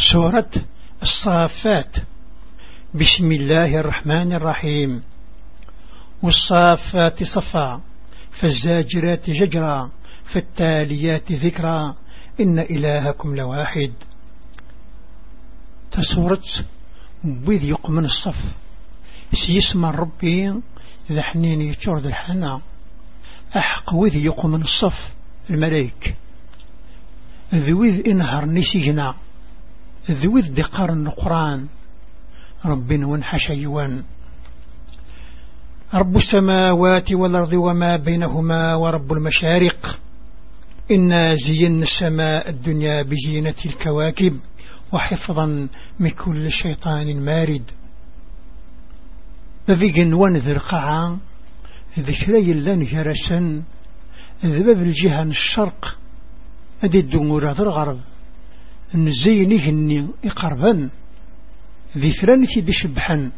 سورة الصافات. بسم الله الرحمن الرحيم. والصافات صفا فالزاجرات ججرا فالتاليات ذكرا. إن إلهكم لواحد. تسورة بيذ يقمن الصف. سيسمى ربي ذا حنين يتشرد الحنا أحق وذ يقمن الصف الملايك ذوذ إنهر نسينا ذوذ دقار النقران. رب ونحش يوان رب السماوات والأرض وما بينهما ورب المشارق. إنا زينا السماء الدنيا بزينة الكواكب وحفظا من كل شيطان مارد. فذيقن ونذر قاعا ذكري لن جرسا ذباب الجهة الشرق أدي الدمور هذا الغرب. نزيني هني إقربا. دي شبحا.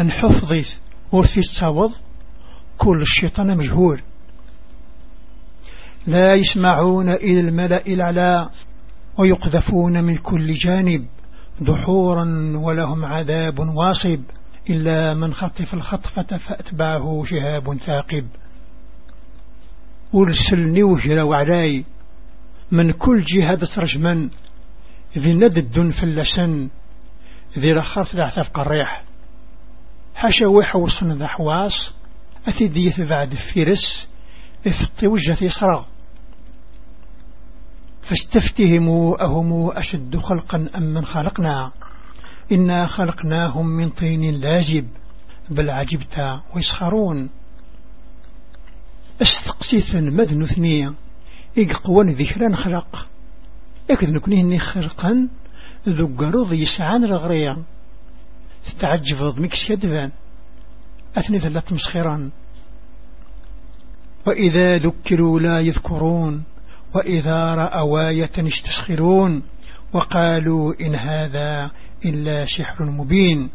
أن حفظيت ورثي التاوض كل الشيطان مجهور لا يسمعون إلى الملأ الأعلى ويقذفون من كل جانب. دحورا ولهم عذاب واصب. إلا من خطف الخطفة فأتبعه شهاب ثاقب. ورسلني وهر وعلاي من كل جهة ترجمن ذي ندد في اللسن ذي رخص ذا الريح. حاشا ويحوصن ذا حواس أثيدية بعد الفيرس إفطي وجه يسرى فاستفتهموا أهم أشد خلقا أم من خلقنا؟ إنا خلقناهم من طين لازب بل عجبت ويسخرون. استقسيثا مذن ثنية إقوان ذكرا خلق. لكن نكوني خلقا ذو قرض يسعان الغرية تتعجب مكس يدفان. أثني ثلاث مسخرا وإذا ذكروا لا يذكرون وإذا رأوا آية يستسخرون وقالوا إن هذا إلا سحر مبين.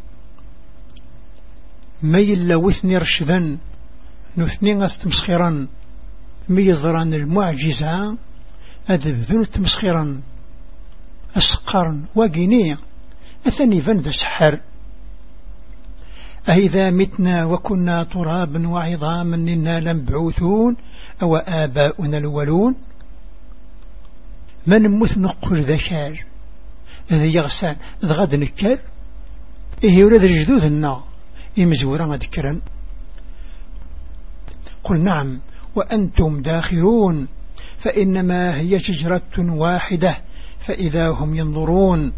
ميل وثني رشدا نثني ميزران المعجزة أذبذن تمسخرا أسقرا وقينية أثني فند السحر. أئذا متنا وكنا ترابا وعظاما إنا لمبعوثون أو آباؤنا الولون من مث نقل ذكار يغسان ذغاد نكر؟ إيه يولد الجدود النا إمزورا ذكرا قل نعم. وأنتم داخلون فإنما هي شجرة واحدة فإذا هم ينظرون.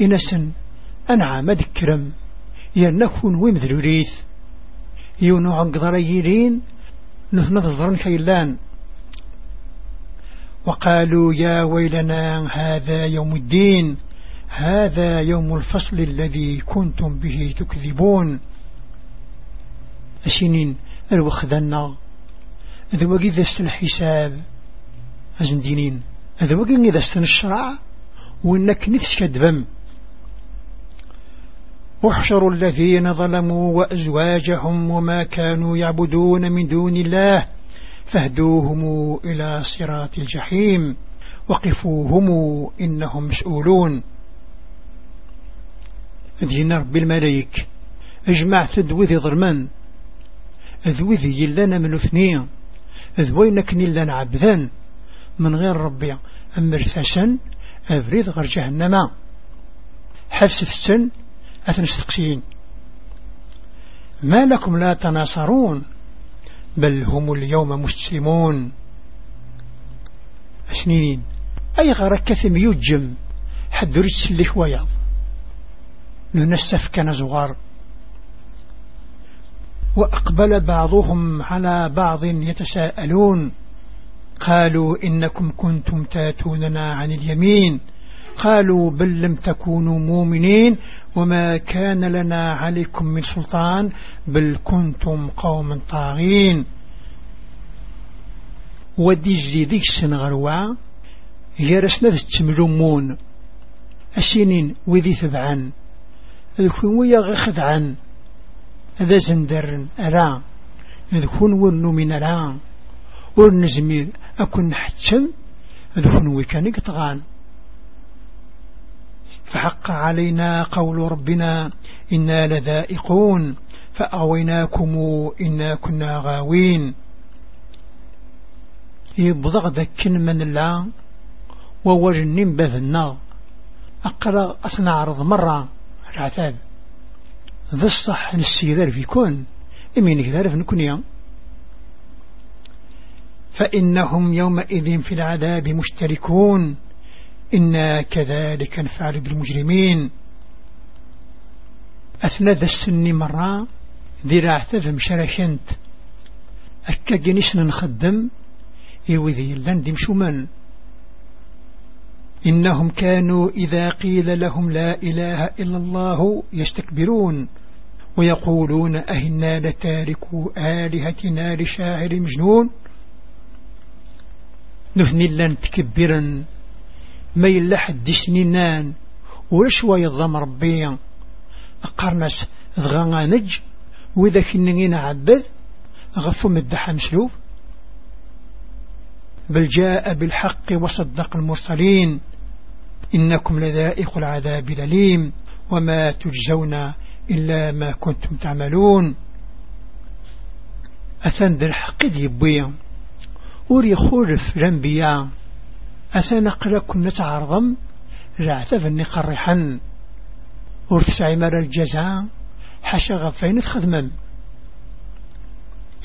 إنسا أنعم ذكرم ينكون ومذل ريث يونو عقدر يلين نظرن كيلان وقالوا يا ويلنا هذا يوم الدين هذا يوم الفصل الذي كنتم به تكذبون. أسنين الوخذنا. إذا وقي ذا الحساب أزندينين إذا وقي ذا الشرع وإنك نفس كدبم. احشروا الذين ظلموا وأزواجهم وما كانوا يعبدون من دون الله فاهدوهم إلى صراط الجحيم. وقفوهم إنهم مسؤولون. دينا رب الملايك اجمع تدوذي ظلمان ذوذي يلنا من اثنين ذوينك نلنا عبدا من غير ربي أمر ثسن أفريد غير جهنم. حفس السن أتنستقسين ما لكم لا تناصرون بل هم اليوم مستسلمون سنين أي غرك كثم يجم حد رجس اللي ويض ننسف كنزغار وأقبل بعضهم على بعض يتساءلون. قالوا إنكم كنتم تاتوننا عن اليمين. قالوا بل لم تكونوا مؤمنين. وما كان لنا عليكم من سلطان. بل كنتم قوما طاغين. ودي جديدك سنغروا يرسنا تتملمون أسنين وذي ثبعا ذكون ويا غخذعا هذا زندر ألا ذكون ونو من ور ورنزمير أكون حتم ذكون ويكاني قطغان فحق علينا قول ربنا إنا لذائقون فأغويناكم إنا كنا غاوين. يبضغ ذاك من الله وورنين بذنا أقرأ أثنى عرض مرة. العتاب ذا الصح نسيذار في كون إمين كذار في نكونيا فإنهم يومئذ في العذاب مشتركون إنا كذلك نفعل بالمجرمين أثنى ذا السن مرة ذراع تفهم شرشنت أكا جنيش نخدم إيوذي لندم شمن إنهم كانوا إذا قيل لهم لا إله إلا الله يستكبرون ويقولون أهنا لتاركوا آلهتنا لشاعر مجنون. نهني لن تكبرا ما يلح الدسنينان ورشوى يضم ربي؟ أقرنس ضغانا نج وإذا كنين عبد غفو مدح مسلوب بل جاء بالحق وصدق المرسلين. إنكم لذائق العذاب الأليم. وما تجزون إلا ما كنتم تعملون. أثن ذا الحق يبويا وري خورف الأنبياء أثن قلكم نتعرضم. رعتف قرحا ورث عمر الجزاء. حشا غفين خدما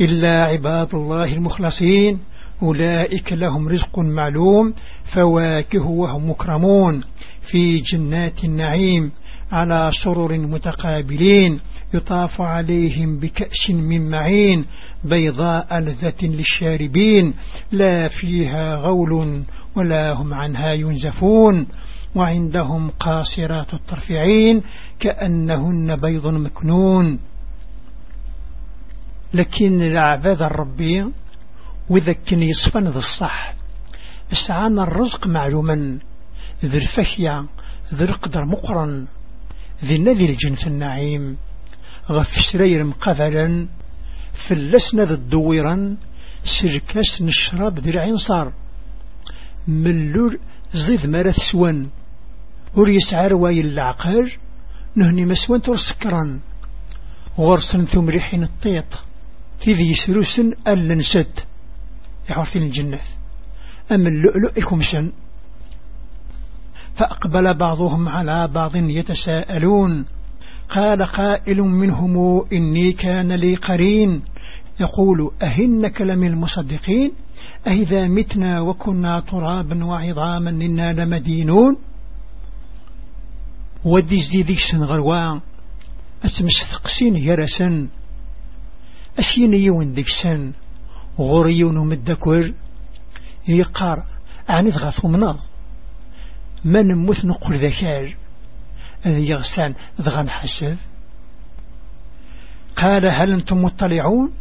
إلا عباد الله المخلصين. أولئك لهم رزق معلوم. فواكه وهم مكرمون. في جنات النعيم. على سرر متقابلين يطاف عليهم بكأس من معين بيضاء لذة للشاربين لا فيها غول ولا هم عنها ينزفون وعندهم قاصرات الطرفعين كأنهن بيض مكنون. لكن العباد الربي وإذا كان يصفن ذا الصح. استعان الرزق معلوما ذي الفشية ذي القدر مقرن. ذي النذي الجنس النعيم. غف سرير مقفلا فلسنا ذي الدويرا سركاس نشرب ذي العنصر. ملول زيد مرث سوان ور يسعر واي العقار نهني مسوان ترسكرا غرسن ثم ريحين الطيط تذي يسروسن ألا نسد يعرفين الجنة. أما اللؤلؤ الكمشن فأقبل بعضهم على بعض يتساءلون قال قائل منهم إني كان لي قرين. يقول أهنك لمن المصدقين؟ أئذا متنا وكنا ترابا وعظاما إنا لمدينون؟ ودي زيدي سنغروا أسمس ثقسين يرسن أشين يون ديكسن غوريون مدكور يقار أعني تغاثو مناض. من نموت نقول ذكار ذي يغسان ذغان حسب قال هل أنتم مطلعون؟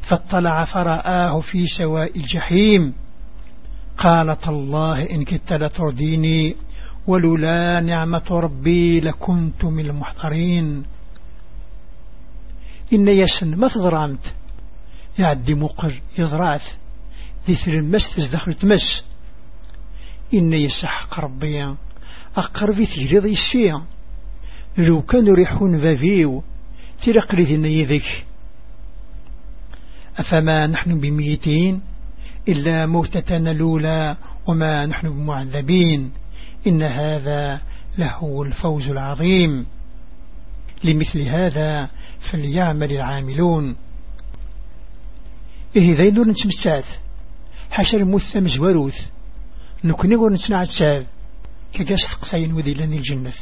فاطلع فرآه في سواء الجحيم. قالت الله إن كدت لترديني ولولا نعمة ربي لكنت من المحضرين. إن يسن ما تضرامت يعدي مقر يضراث ذي المس تزدخل تمس إن يسحق ربي. أقرب ذي السيا لو كانوا ريحون فافيو تلقلي ذي يذك أفما نحن بميتين إلا موتتنا الأولى وما نحن بمعذبين. إن هذا لهو الفوز العظيم. لمثل هذا فليعمل العاملون. إيه ذي نور نتمسات. حاشا المثة مزوروث نكوني قول نتنع التاب كقاس تقسين وذي لني الجنة.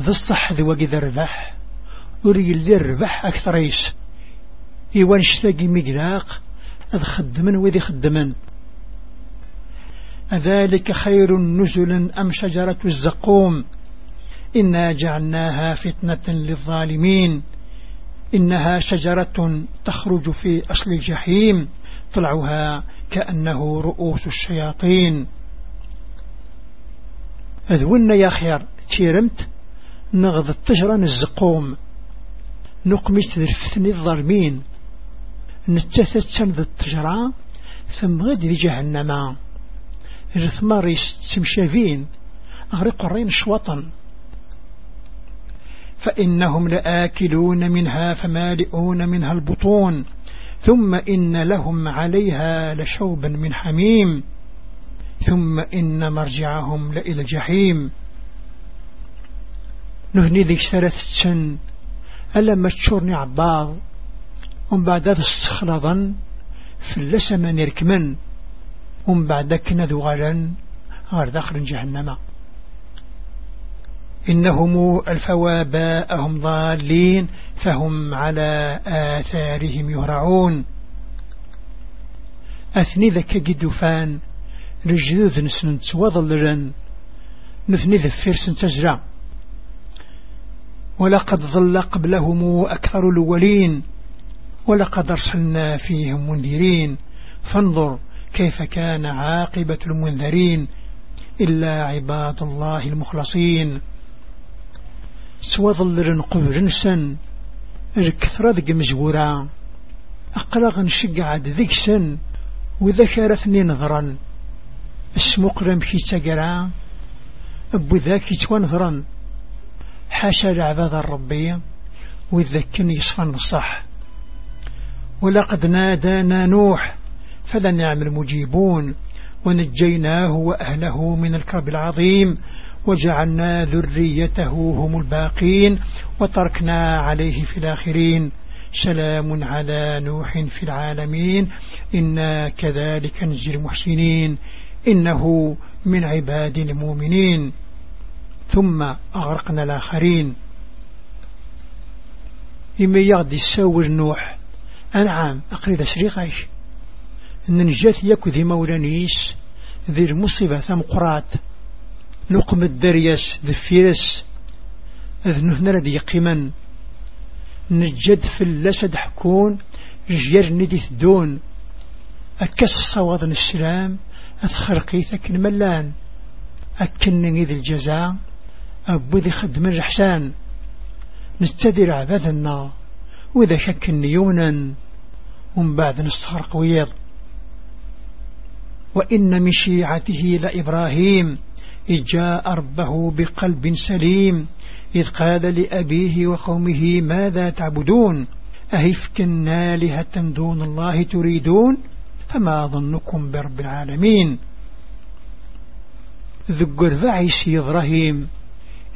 ذا الصح ذي وقذ الربح وري اللي الربح أكثر إيش؟ إيوان اشتاقي مقلاق أذ خدمن وذي خدمن. أذلك خير نزلا أم شجرة الزقوم؟ إنا جعلناها فتنة للظالمين. إنها شجرة تخرج في أصل الجحيم طلعها كأنه رؤوس الشياطين. أذونا يا خير تيرمت نغض التجران الزقوم نقمت ذرفتني الظالمين. نتثت سند التجرى ثم غد جهنم. الثمار تمشافين أغرق الرين شوطا فإنهم لآكلون منها فمالئون منها البطون. ثم إن لهم عليها لشوبا من حميم. ثم إن مرجعهم لإلى الجحيم. نهني ذيك ثلاثة سن. ألا ما تشورني عباض؟ ومن بعد هذا استخلظا فلسما يركمن ومن بعد كنا ذغالا غير داخل جهنم. إنهم الفوا باءهم ضالين فهم على آثارهم يهرعون. أثني ذك جدفان رجذوذ نسن توضلرا نثني ذفيرس تجرع ولقد ظل قبلهم أكثر الأولين ولقد أرسلنا فيهم منذرين. فانظر كيف كان عاقبة المنذرين إلا عباد الله المخلصين. سوظل قبر سن الكثرة ذك مجبورة أقلق نشقع ذيك سن وذكرتني نظرا اسمقرم في تقرا أبو ذاك يتوانظرا حاشا لعباد الربية وذكني يصفن الصح ولقد نادانا نوح فلنعم المجيبون ونجيناه وأهله من الكرب العظيم وجعلنا ذريته هم الباقين وتركنا عليه في الآخرين. سلام على نوح في العالمين. إنا كذلك نجي المحسنين. إنه من عباد المؤمنين. ثم أغرقنا الآخرين. إما يغدي السور نوح. أنعام أقريد إن نجات يكو ذي مولانيس ذي المصيبة ثم قرات. نقم الدريس ذي فيرس إذ نهنا لدي قيما نجد في اللسد حكون رجير ندي ثدون. أكس صواد السلام أتخرقي ثكن ملان. أكنني ذي الجزاء أبو ذي خدم الرحسان. نستدر عبادنا وإذا شك يونا ومن بعد نستخرق ويض وإن من شيعته لإبراهيم. إذ جاء ربه بقلب سليم إذ قال لأبيه وقومه ماذا تعبدون؟ أهفك آلهة دون الله تريدون؟ فما ظنكم برب العالمين؟ ذكر ذعيس إبراهيم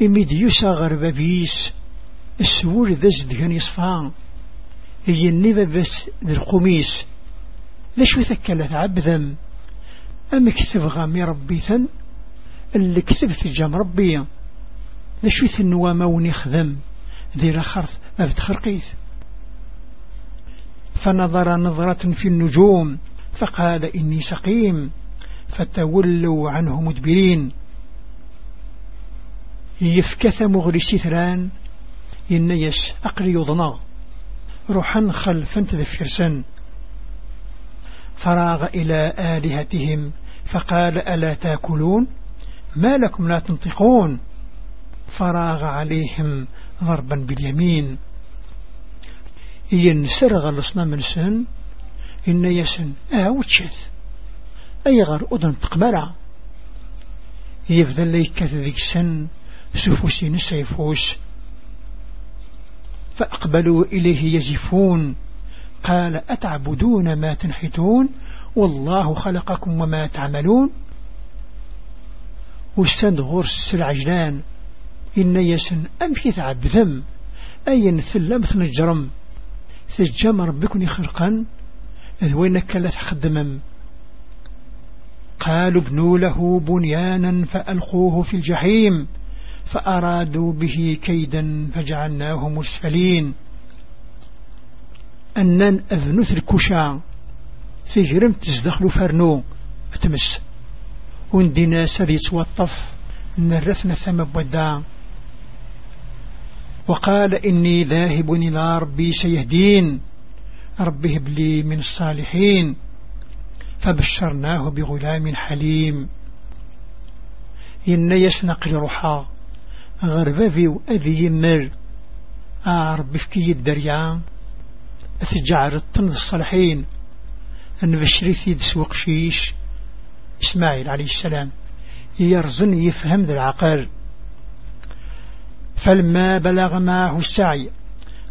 إميد يساغر ببيس السور ذا زدهن يصفان هي النبى بس ذي القميس ليش وثكلت عبذا أم كتب غامي ربيثا اللي كتب في جام ربي. ليش وثنوا موني خذم ذي رخرث ما بتخرقيث فنظر نظرة في النجوم فقال إني سقيم فتولوا عنه مدبرين. يفكث مغرسي ثران ينيس أقري يضنى روحا خلفا تذفرسا فراغ إلى آلهتهم فقال ألا تأكلون؟ ما لكم لا تنطقون. فراغ عليهم ضربا باليمين. ينسرغ الأصنام السن إن يسن. أهوتشث أي غر أذن تقبلع يبذل ليك ذيك السن سفوسين سيفوس فأقبلوا إليه يزفون. قال أتعبدون ما تنحتون؟ والله خلقكم وما تعملون. واستند غرس العجلان إن يسن أمشي تعب ذم أي ثلم ثنجرم ثجم ربكني خلقا إذ وينك لا تخدمم قالوا ابنوا له بنيانا فألقوه في الجحيم فأرادوا به كيدا فجعلناه مسفلين أنن أذنث الكشا تجرم تزدخل فرنو فتمس وندينا سذي سوطف نرثنا ثم بودا. وقال إني ذاهب إلى ربي سيهدين ربي هب لي من الصالحين. فبشرناه بغلام حليم. إن يسنق روحا غربابي وأذي يمر أعرب بفكي الدريا أتجعر الطن الصالحين. أن بشري ثيد سوق شيش. إسماعيل عليه السلام يرزن يفهم ذا العقل. فلما بلغ معه السعي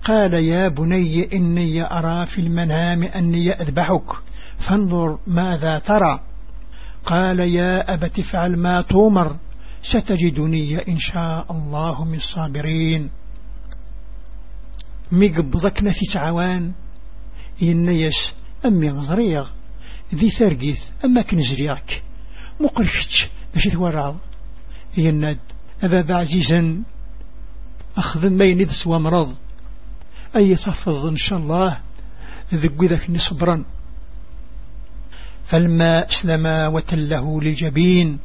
قال يا بني إني أرى في المنام أني أذبحك فانظر ماذا ترى. قال يا أبت افعل ما تومر ستجدني إن شاء الله من الصابرين. ميقبضك نفس عوان إنيس أمي غزريغ. ذي ثرقيث أما كنزرياك مقرشتش باش توراض يناد أبا عزيزا أخذ ما يندس ومرض أي تفض إن شاء الله ذق ذاك نصبرا. فلما أسلم وتله للجبين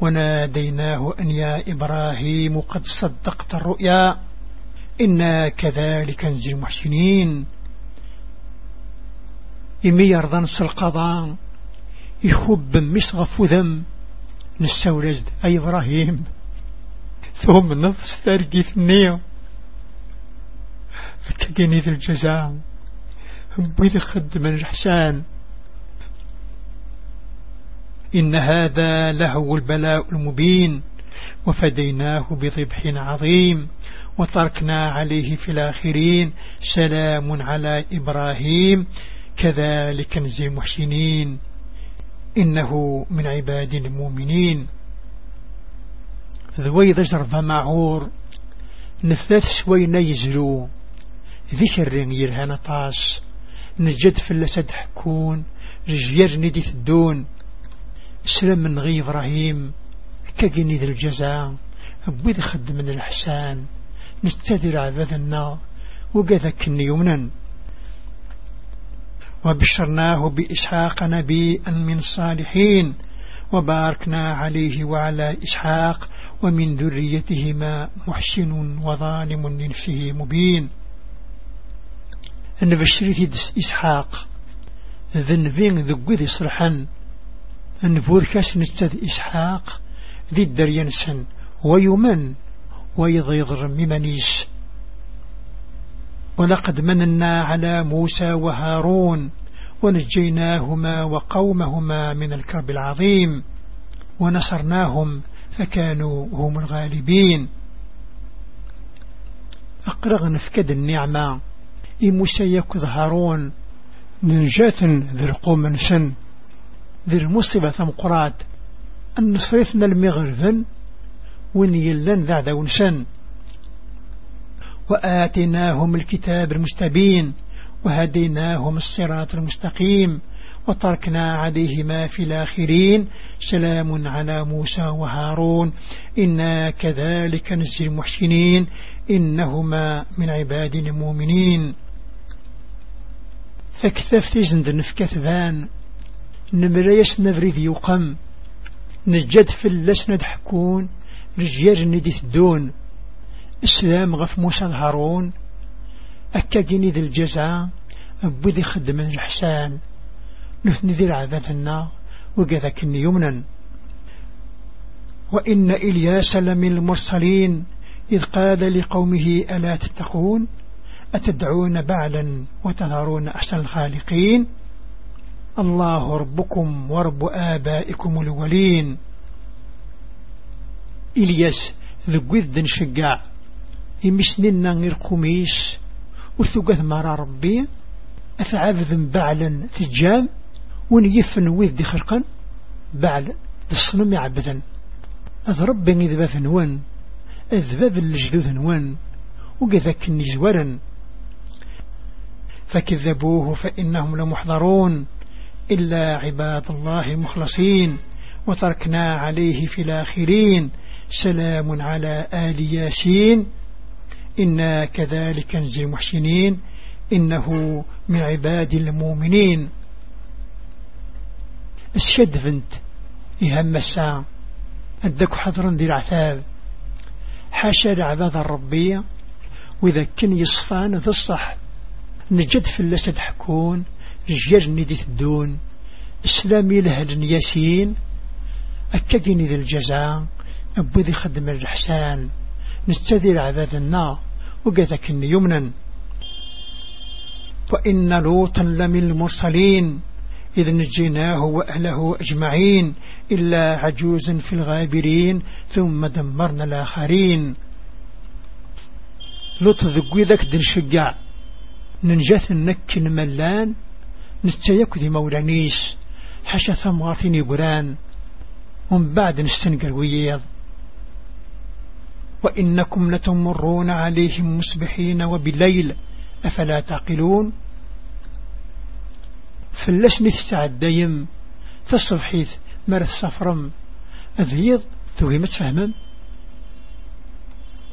وناديناه أن يا إبراهيم قد صدقت الرؤيا. إنا كذلك نجي المحسنين. إمي يرضى نص القضاء يخب مسغف ذم نستولد أي إبراهيم. ثم نفس ترقي النية كجني ذي الجزاء بيد خدم الإحسان. إن هذا لهو البلاء المبين وفديناه بذبح عظيم وتركنا عليه في الآخرين. سلام على إبراهيم. كذلك نزي المحسنين. إنه من عباد المؤمنين. ذوي جرب معور نثلاث سوينا يزلو ذكر يرهان طاس نجد في اللسد حكون. رجير ندي الدون سلام من غي إبراهيم. كجني ذي الجزاء. أبوذ خد من الإحسان. نستدر عبادنا وقذك يمنا وبشرناه بإسحاق نبيا من الصالحين وباركنا عليه وعلى إسحاق ومن ذريتهما محسن وظالم لنفسه مبين. نبشري إسحاق ذنبين ذقذ صرحا نفوركاس نستد إسحاق ذي الدرينسن ويمن ويضيضر ممنيس. ولقد مننا على موسى وهارون ونجيناهما وقومهما من الكرب العظيم ونصرناهم فكانوا هم الغالبين. أقرغ نفكد النعمة. إموسى يكذ هارون. نجاة ذي القوم سن ذي المصيبة مقرات أن صيفنا المغرفن. وين يلن ذا دون سن وآتيناهم الكتاب المستبين وهديناهم الصراط المستقيم وتركنا عليهما في الآخرين. سلام على موسى وهارون. إنا كذلك نجزي المحسنين. إنهما من عباد المؤمنين. فكثف تزند نفكث ذان نمريس نفريد يقم. نجد في اللس ندحكون رجير ندي الدون إسلام غف موسى الهارون. أكا جيني ذي الجزاء أبوذي خدم الحسان. نثني ذي العذاثنا وقذا يمنا وإن إلياس لمن المرسلين إذ قال لقومه ألا تتقون؟ أتدعون بعلا وتذرون أحسن الخالقين؟ الله ربكم ورب آبائكم الأولين إلياس ذو ذن شقاع. يمسننا غير قميس وثقث مرا ربي أثعذ بعلا تجام ونيفن وذ خلقا بعل الصنم يعبدا أضرب بني ذباب نوان أذباب الجدود نوان وقذاك النزورا فكذبوه فإنهم لمحضرون إلا عباد الله المخلصين وتركنا عليه في الآخرين. سلام على آل ياسين. إنا كذلك نجي المحسنين إنه من عباد المؤمنين. الشد فنت يهم الساعة أدك حضرا ذي العثاب. حاشا لعباد الربية وإذا كان يصفان ذي الصح. نجد في اللسد حكون رجال ندي الدون إسلامي لهل ياسين أكدني ذي الجزاء أبو ذي خدم الإحسان نستذير عذاب النار. وقذك يمنا. وإن لوطا لمن المرسلين إذ نجيناه وأهله أجمعين إلا عجوزا في الغابرين ثم دمرنا الآخرين. لطف ذقوي ذاك دن شقع. ننجث النك ملان نستيك ذي مولانيس حشا ثمغاثين يقران. ومن بعد نستنقر وياض. وإنكم لتمرون عليهم مسبحين وبالليل أفلا تعقلون؟ فلسني الساعة دايم تصبحيث مرث صفرم أذيض توهمت فهما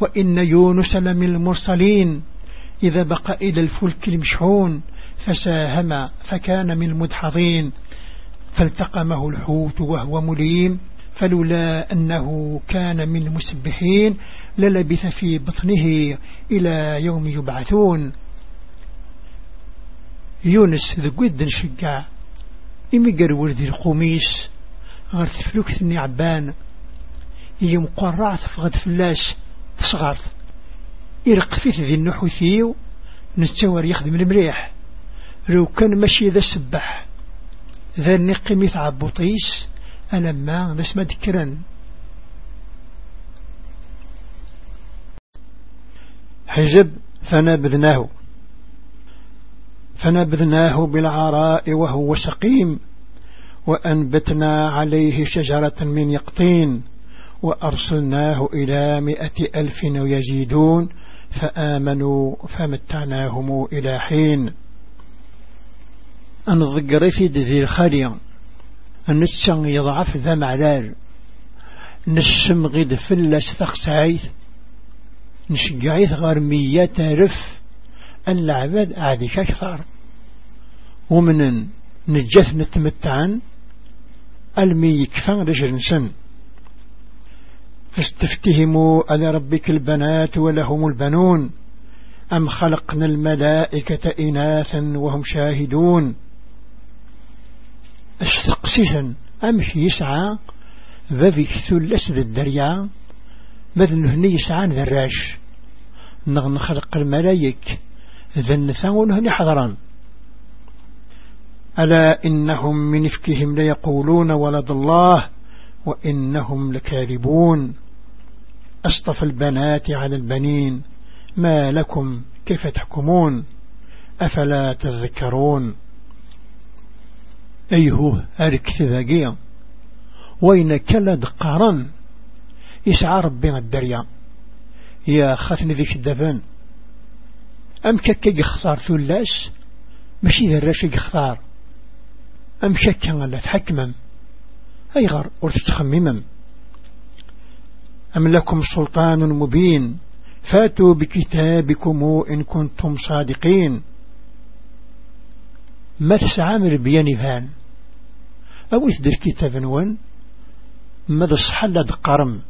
وإن يونس لمن المرسلين إذا بقى إلى الفلك المشحون فساهم فكان من المدحضين. فالتقمه الحوت وهو مليم. فلولا أنه كان من المسبحين للبث في بطنه إلى يوم يبعثون. يونس ذا قد نشقع إمي قرور ذي القميس غير تفلوك ثني عبان. يوم قرعت فغد فلاس تصغرت. يرقفيت ذي النحوثيو. نستوار يخدم المريح لو كان ماشي ذا سبح ذا النقمي عبوطيس ألما نسمى ذكرا حجب فنبذناه. فنبذناه بالعراء وهو سقيم وأنبتنا عليه شجرة من يقطين وأرسلناه إلى مئة ألف ويزيدون فآمنوا فمتعناهم إلى حين. أن ضقري في ذي الخالية. النسان يضعف ذا معلال نسم غيد فلس ثقسعيث نشقعيث غرمية رف العباد عادي أكثر ومن نجث نتمتعن. ألمي يكفى رجل سن فاستفتهموا على ربك البنات ولهم البنون. أم خلقنا الملائكة إناثا وهم شاهدون. استقسيسا أمش يسعى. ذي ثلس ذي الدريا. مذن هني يسعى؟ ذراش نخلق الملايك. ذن ثون هني حضران. ألا إنهم من إفكهم ليقولون ولد الله وإنهم لكاذبون. أصطفى البنات على البنين. ما لكم؟ كيف تحكمون؟ أفلا تذكرون؟ أيه أرك ذاقيا وين كلد قارن يسعى ربي الدريا. يا خثني ذيك الدفن. أم كك يخسار ثلاش ماشي ذا الراشي يخسار أم كك لا تحكمم أيغر ورتتخممم أم لكم سلطان مبين فاتوا بكتابكم إن كنتم صادقين. ما تسعامر بياني فان. أو إثدر كتاب وان ماذا صحل دقرم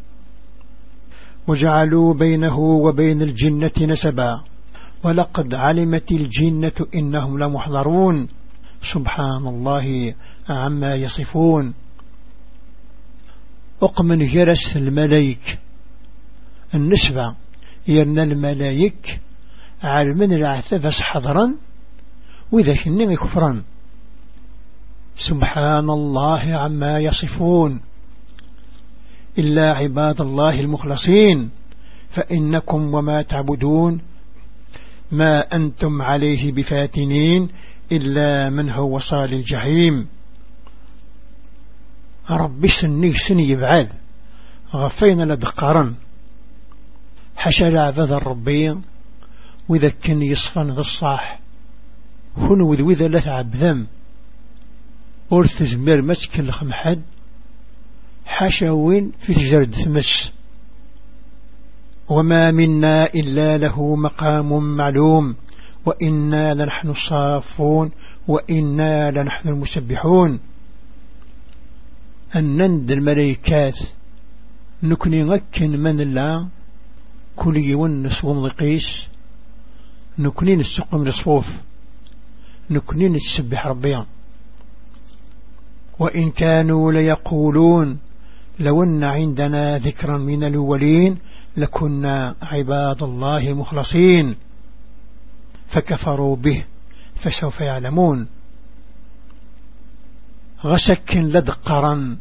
وجعلوا بينه وبين الجنة نسبا. ولقد علمت الجنة إنهم لمحضرون. سبحان الله عما يصفون. أقمن جرس الملايك النسبة يرنا الملايك على من العثبس حضرا وإذا كنين كفرا سبحان الله عما يصفون. إلا عباد الله المخلصين. فإنكم وما تعبدون. ما أنتم عليه بفاتنين. إلا من هو صال الجحيم. ربي سني سني يبعاد غفينا لدقارا حشا لعباد الربي كان يصفن ذا الصاح. هنو وذا لا تعب ذم. ورث زمير مسك الخمحد حاشا وين؟ في تجرد ثمس وما منا إلا له مقام معلوم. وإنا لنحن الصافون. وإنا لنحن المسبحون. أن نند الملائكات. نكني غكن من الله. كل يونس ومضقيس نكني نسقم الصوف نكني نتسبح ربيان. وإن كانوا ليقولون لو أن عندنا ذكرا من الأولين لكنا عباد الله المخلصين فكفروا به فسوف يعلمون. غسكن لدقرا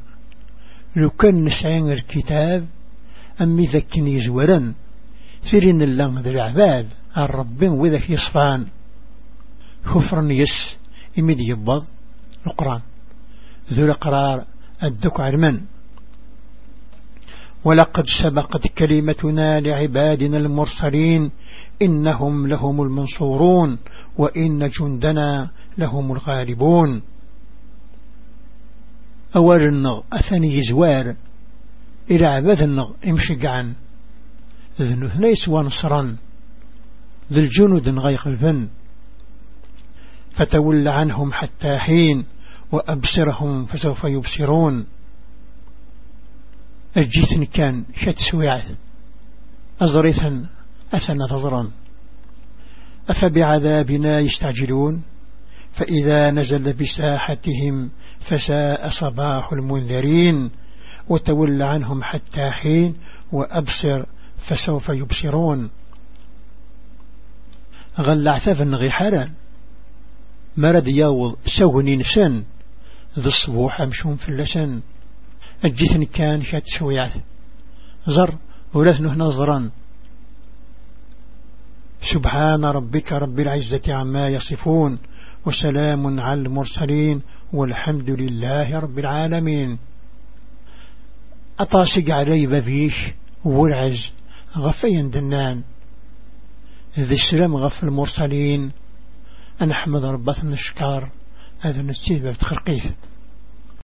لو كان نسعين الكتاب أمي ذكني يزورا ثرين الله ذي العباد الربين وذاك يصفان كفر يس إميد يبض القرآن. ذو القرار الدك علما ولقد سبقت كلمتنا لعبادنا المرسلين إنهم لهم المنصورون وإن جندنا لهم الغالبون. أول النغ أثني زوار إلى عباد النغ امشقعا ذنو ثنيس ونصرا ذي الجنود غيق الفن. فتول عنهم حتى حين وأبصرهم فسوف يبصرون. الجيثن كان شت سويعة أزريثا أثنى نظرا أفبعذابنا يستعجلون؟ فإذا نزل بساحتهم فساء صباح المنذرين وتول عنهم حتى حين وأبصر فسوف يبصرون. غل عثاف غحالا مرد ياوض سوني نسان ذي الصبوح أمشون في اللسان الجثن كان شات سويعة زر ولثنه نظرا سبحان ربك رب العزة عما يصفون وسلام على المرسلين والحمد لله رب العالمين. أطاسق علي بذيش والعز غفين دنان. ذي السلام غف المرسلين. أن أحمد ربثنا الشكار هذا نستيب بتخرقيه